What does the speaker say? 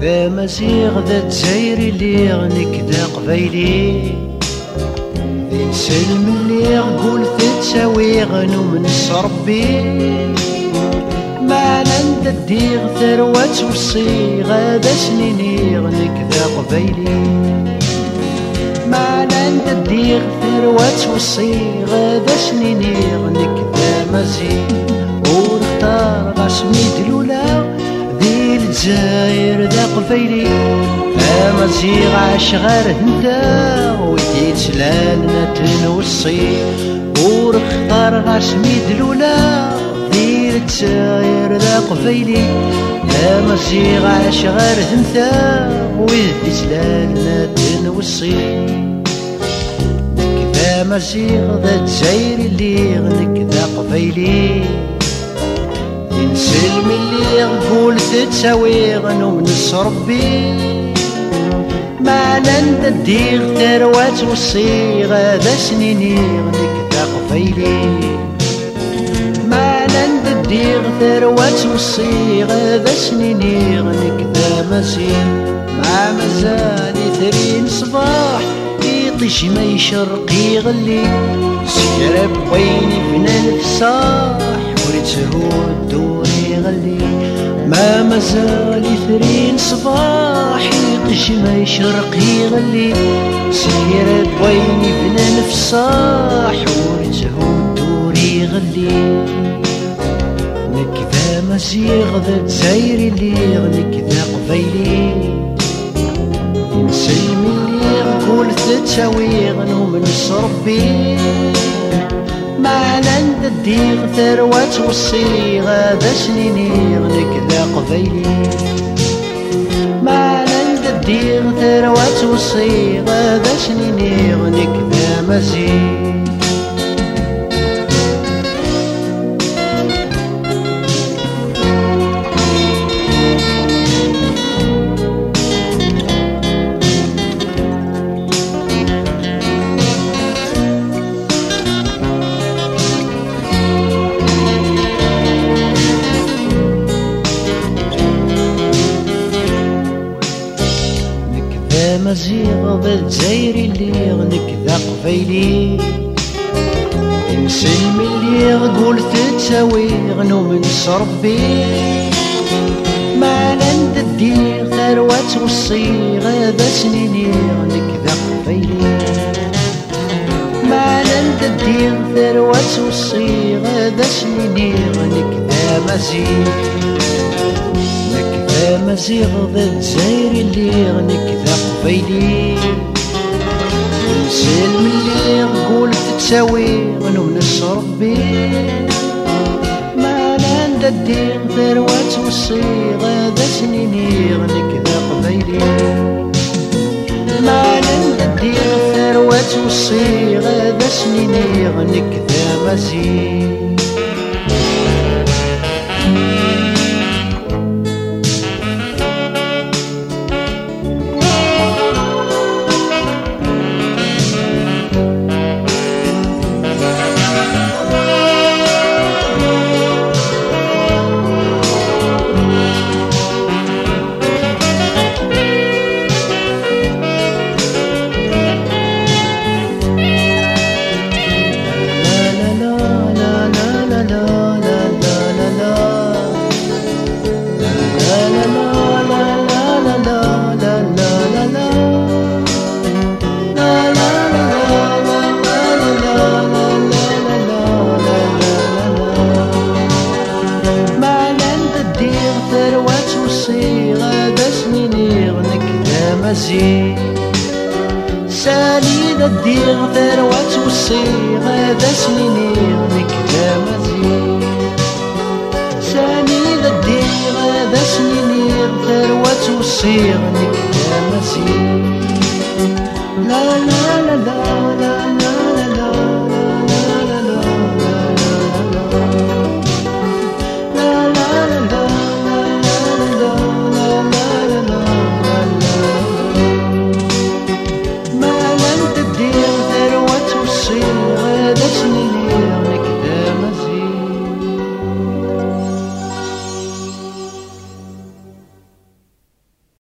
ذا مزيغ ذا تزايري اللي غنك ذا قبايلي ذي نسلم غقول تتساوي غنو من ربي ما نند الديغ ثروات وصيغة ذا سنيني غنك ذا قبايلي ما نند الديغ ثروات وصيغة ذا سنيني غنك ذا مزيغ ونختار غاسمي دلولا ذي الجزاير قفيلي أما غير انت ويدي تسلالنا تنوصي ورختار غاسمي دلولا ذي الجزاير ذا قفيلي أما غير انت ويدي تسلالنا تنوصي كذا مزيغ ذا الجزاير اللي غنك ذا قفيلي نسلم اللي يقول تتساوي غنو من ربي ما نند الديغ تروات والصيغة ذا سنيني غنك ذا قفيلي ما نند الديغ تروات والصيغة ذا سنيني غنك ذا مسير ما مازال ثرين صباح يطيش ما يشرقي غلي سكرب ويني فنان فصاح وريته دوري غلي. ما مازال ثرين صباح يطيش ما يشرقي غلي سكرب ويني فنان فصاح وريته دوري غلي. نكذا مزيغ ذا تزايري اللي غنكذا قبيلي. نسلم اللي نقول تتساوي غنو من نند الديغ ثروات والصيغة ذا سنيني غنك ذا قبيلي والصيغة ذا مزيغ بالجزايري اللي غنكذا قبيلي. نسلم اللي غقول تتساوي غنو من ربي ما نند الدير ثروات والصيغة ذا سنيني غنكذا قبيلي. ما نند الدير ثروات والصيغة ذا سنيني غنكذا مزيغ نكذا مزيغ ذا الجزاير اللي غنكذا قبيلي. نسلم اللي نقول تتساوي غنو من ربي. ما نند الدين ثروات والصيغة ذا سنيني غنكذا قبيلي. ما نند الدين ثروات والصيغة ذا سنيني غنكذا مزيد سالي ذا الديغ ثروات والصيغة ذا سنيني نكذا مزيد سالي ذا الديغ ذا سنيني ثروات والصيغة نكذا راسي لا لا